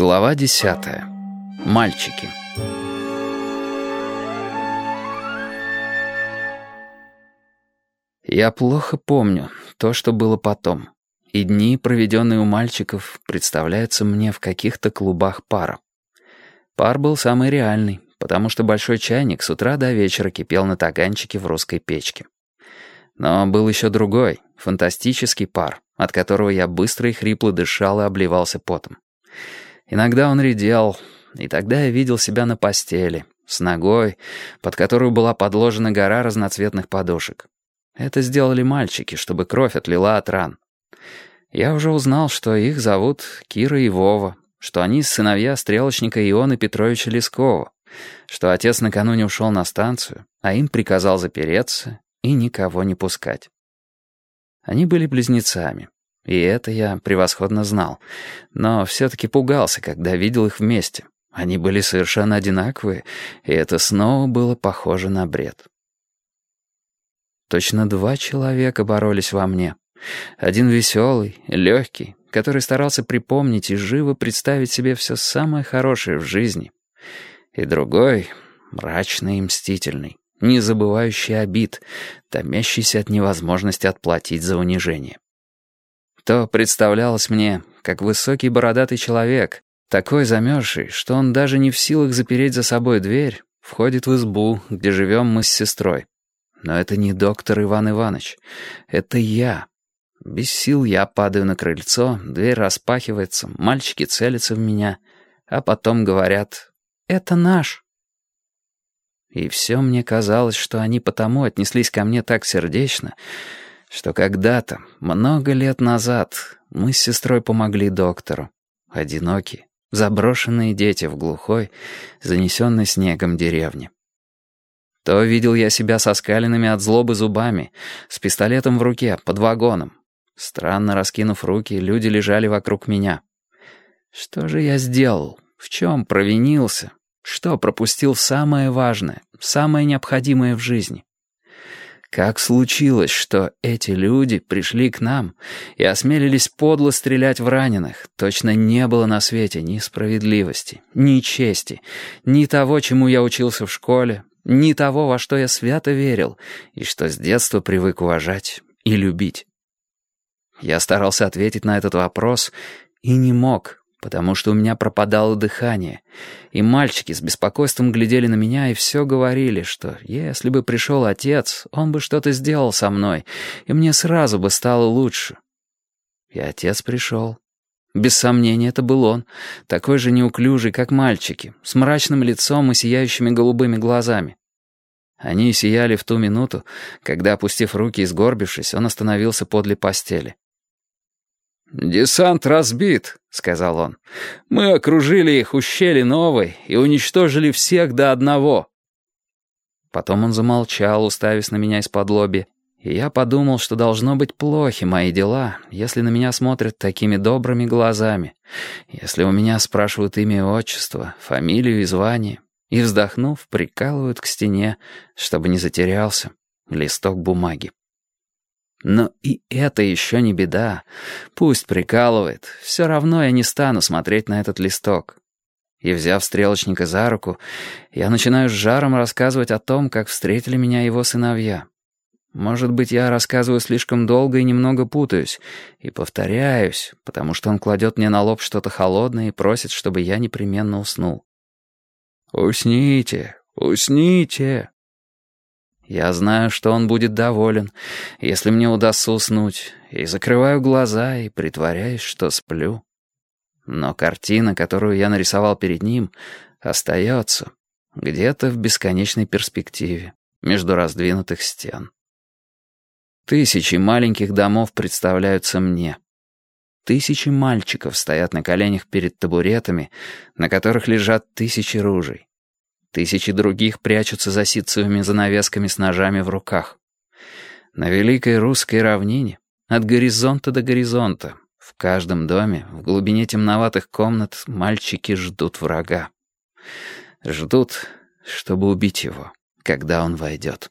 Глава десятая. Мальчики. Я плохо помню то, что было потом. И дни, проведенные у мальчиков, представляются мне в каких-то клубах пара. Пар был самый реальный, потому что большой чайник с утра до вечера кипел на таганчике в русской печке. Но был еще другой, фантастический пар, от которого я быстро и хрипло дышал и обливался потом. Иногда он редел, и тогда я видел себя на постели, с ногой, под которую была подложена гора разноцветных подушек. Это сделали мальчики, чтобы кровь отлила от ран. Я уже узнал, что их зовут Кира и Вова, что они сыновья стрелочника Ионы Петровича Лескова, что отец накануне ушел на станцию, а им приказал запереться и никого не пускать. Они были близнецами. И это я превосходно знал. Но все-таки пугался, когда видел их вместе. Они были совершенно одинаковые, и это снова было похоже на бред. Точно два человека боролись во мне. Один веселый, легкий, который старался припомнить и живо представить себе все самое хорошее в жизни. И другой, мрачный и мстительный, не забывающий обид, томящийся от невозможности отплатить за унижение то представлялось мне, как высокий бородатый человек, такой замерзший, что он даже не в силах запереть за собой дверь, входит в избу, где живем мы с сестрой. Но это не доктор Иван Иванович, это я. Без сил я падаю на крыльцо, дверь распахивается, мальчики целятся в меня, а потом говорят «Это наш». И все мне казалось, что они потому отнеслись ко мне так сердечно, что когда-то, много лет назад, мы с сестрой помогли доктору. Одинокие, заброшенные дети в глухой, занесенной снегом деревне. То видел я себя со скаленными от злобы зубами, с пистолетом в руке, под вагоном. Странно раскинув руки, люди лежали вокруг меня. Что же я сделал? В чем провинился? Что пропустил самое важное, самое необходимое в жизни? Как случилось, что эти люди пришли к нам и осмелились подло стрелять в раненых? Точно не было на свете ни справедливости, ни чести, ни того, чему я учился в школе, ни того, во что я свято верил и что с детства привык уважать и любить. Я старался ответить на этот вопрос и не мог, потому что у меня пропадало дыхание, и мальчики с беспокойством глядели на меня и все говорили, что если бы пришел отец, он бы что-то сделал со мной, и мне сразу бы стало лучше. И отец пришел. Без сомнения, это был он, такой же неуклюжий, как мальчики, с мрачным лицом и сияющими голубыми глазами. Они сияли в ту минуту, когда, опустив руки и сгорбившись, он остановился подле постели. «Десант разбит», — сказал он. «Мы окружили их у щели новой и уничтожили всех до одного». Потом он замолчал, уставясь на меня из-под лоби, и я подумал, что должно быть плохи мои дела, если на меня смотрят такими добрыми глазами, если у меня спрашивают имя и отчество, фамилию и звание, и, вздохнув, прикалывают к стене, чтобы не затерялся, листок бумаги. Но и это еще не беда. Пусть прикалывает. Все равно я не стану смотреть на этот листок. И, взяв стрелочника за руку, я начинаю с жаром рассказывать о том, как встретили меня его сыновья. Может быть, я рассказываю слишком долго и немного путаюсь, и повторяюсь, потому что он кладет мне на лоб что-то холодное и просит, чтобы я непременно уснул. «Усните, усните!» Я знаю, что он будет доволен, если мне удастся уснуть, и закрываю глаза и притворяюсь, что сплю. Но картина, которую я нарисовал перед ним, остается где-то в бесконечной перспективе, между раздвинутых стен. Тысячи маленьких домов представляются мне. Тысячи мальчиков стоят на коленях перед табуретами, на которых лежат тысячи ружей. Тысячи других прячутся за ситцевыми занавесками с ножами в руках. На великой русской равнине, от горизонта до горизонта, в каждом доме, в глубине темноватых комнат, мальчики ждут врага. Ждут, чтобы убить его, когда он войдет.